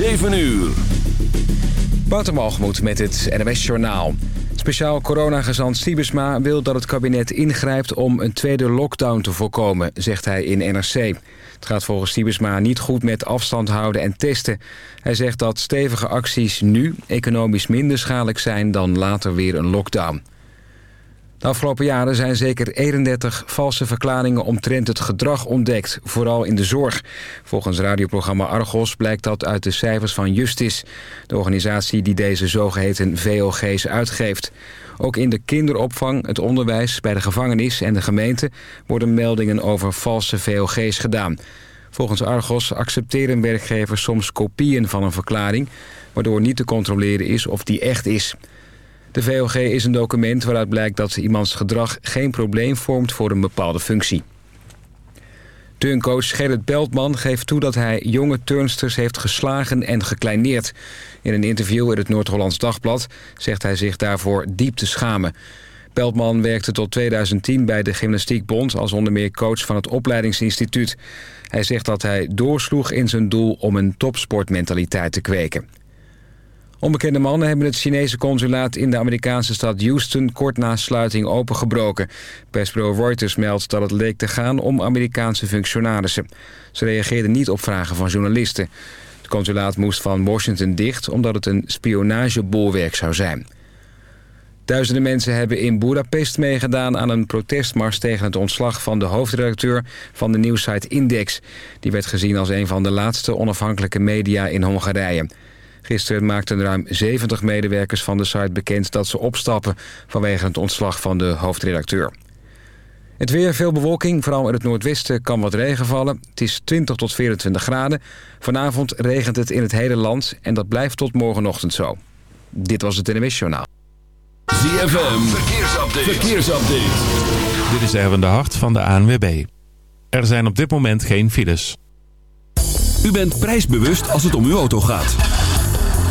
7 uur. Wouter met het NWS Journaal. Speciaal coronagezant Siebesma wil dat het kabinet ingrijpt om een tweede lockdown te voorkomen, zegt hij in NRC. Het gaat volgens Siebesma niet goed met afstand houden en testen. Hij zegt dat stevige acties nu economisch minder schadelijk zijn dan later weer een lockdown. De afgelopen jaren zijn zeker 31 valse verklaringen omtrent het gedrag ontdekt, vooral in de zorg. Volgens radioprogramma Argos blijkt dat uit de cijfers van Justis, de organisatie die deze zogeheten VOG's uitgeeft. Ook in de kinderopvang, het onderwijs, bij de gevangenis en de gemeente worden meldingen over valse VOG's gedaan. Volgens Argos accepteren werkgevers soms kopieën van een verklaring, waardoor niet te controleren is of die echt is. De VOG is een document waaruit blijkt dat iemands gedrag geen probleem vormt voor een bepaalde functie. Turncoach Gerrit Beltman geeft toe dat hij jonge turnsters heeft geslagen en gekleineerd. In een interview in het Noord-Hollands Dagblad zegt hij zich daarvoor diep te schamen. Beltman werkte tot 2010 bij de Gymnastiekbond als onder meer coach van het opleidingsinstituut. Hij zegt dat hij doorsloeg in zijn doel om een topsportmentaliteit te kweken. Onbekende mannen hebben het Chinese consulaat in de Amerikaanse stad Houston kort na sluiting opengebroken. Persbureau Reuters meldt dat het leek te gaan om Amerikaanse functionarissen. Ze reageerden niet op vragen van journalisten. Het consulaat moest van Washington dicht omdat het een spionagebolwerk zou zijn. Duizenden mensen hebben in Budapest meegedaan aan een protestmars tegen het ontslag van de hoofdredacteur van de nieuwsite Index. Die werd gezien als een van de laatste onafhankelijke media in Hongarije. Gisteren maakten ruim 70 medewerkers van de site bekend dat ze opstappen... vanwege het ontslag van de hoofdredacteur. Het weer, veel bewolking. Vooral in het noordwesten kan wat regen vallen. Het is 20 tot 24 graden. Vanavond regent het in het hele land en dat blijft tot morgenochtend zo. Dit was het NWS Journaal. ZFM, verkeersupdate. verkeersupdate. Dit is Erwin de Hart van de ANWB. Er zijn op dit moment geen files. U bent prijsbewust als het om uw auto gaat.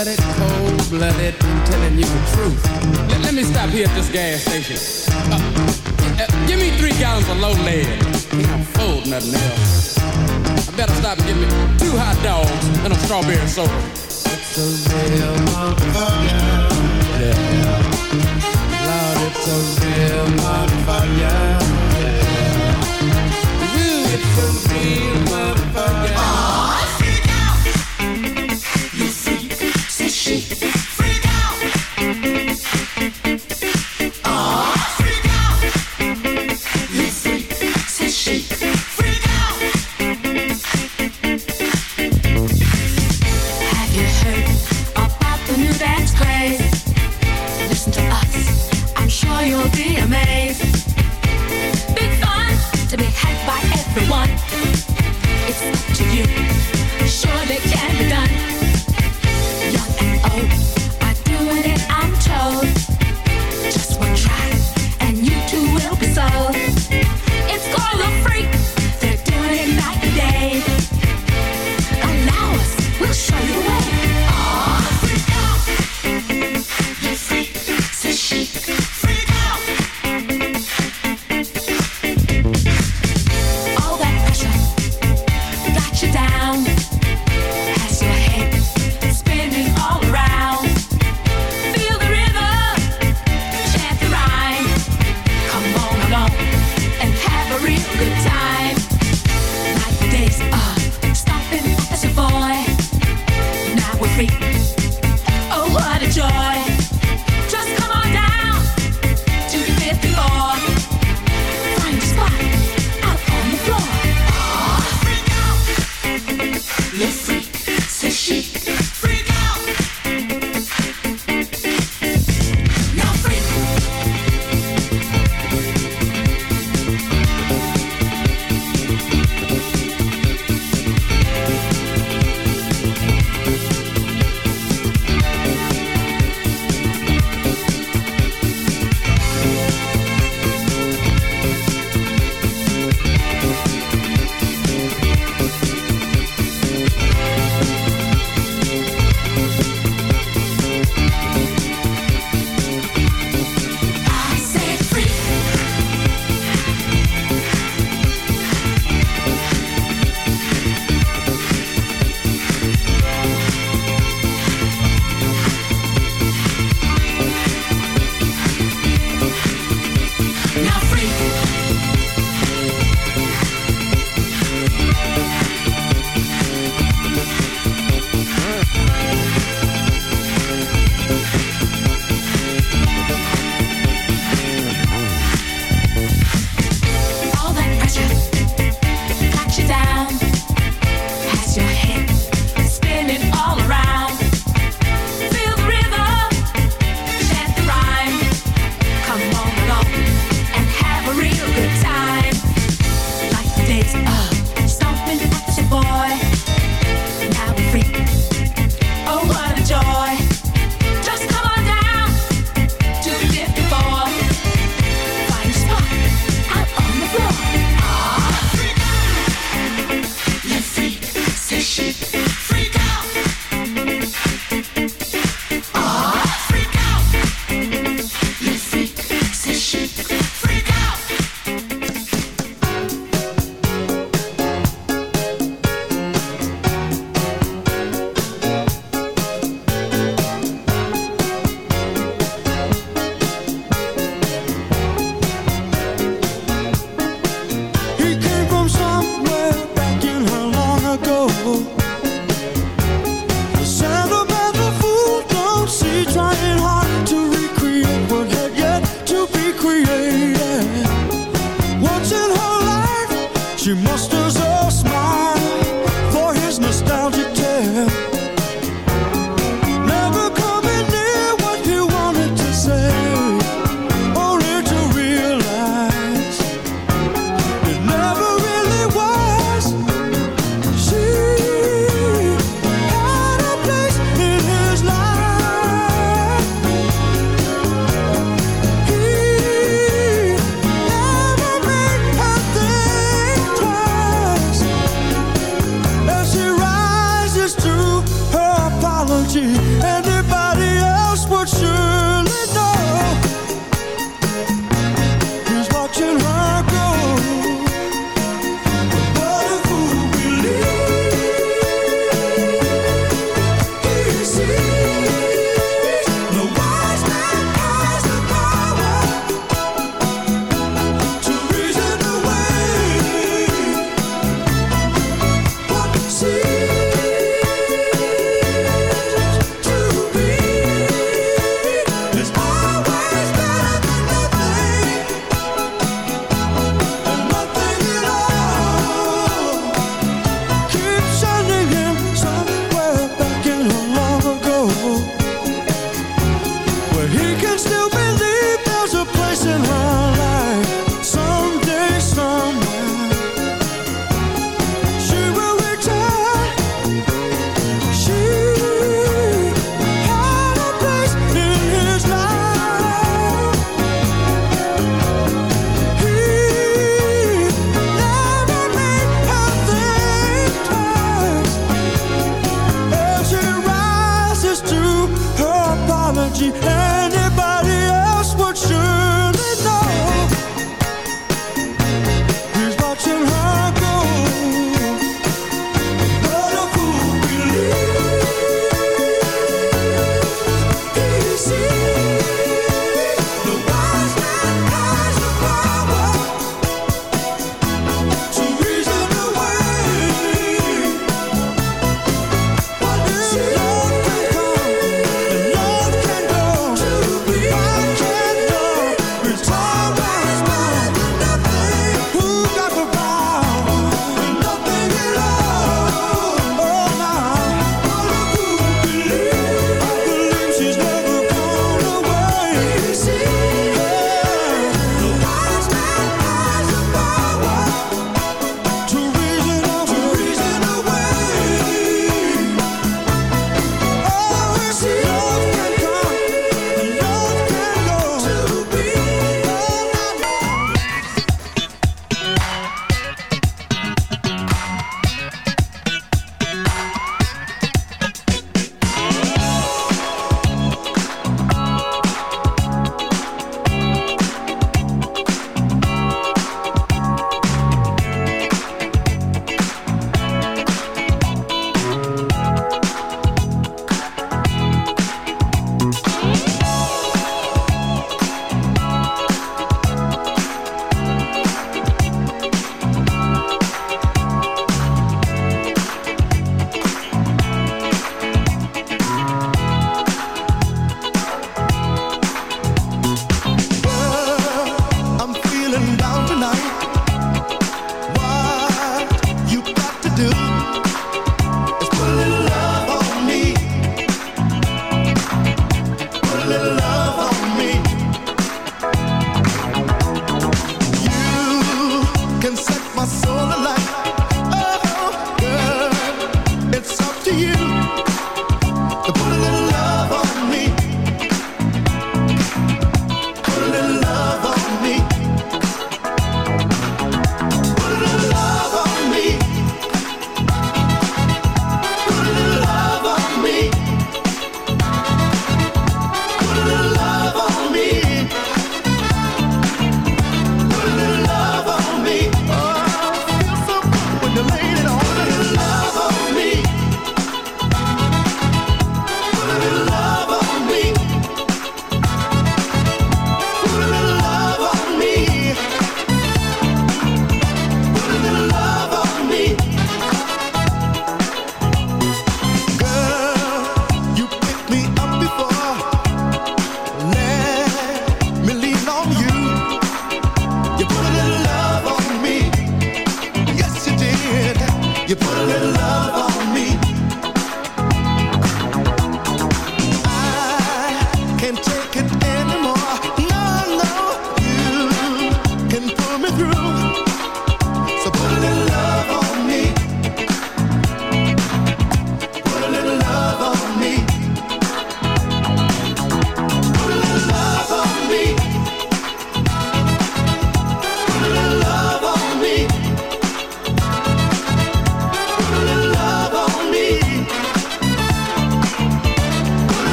Cold-blooded, cold-blooded, I'm telling you the truth. Let, let me stop here at this gas station. Uh, uh, give me three gallons of low lead. I'm full, nothing else. I better stop and get me two hot dogs and a strawberry soda. It's a real motherfucker. Yeah. Lord, it's a real motherfucker. Ooh, it's a real motherfucker. with me. Oh, what a joy!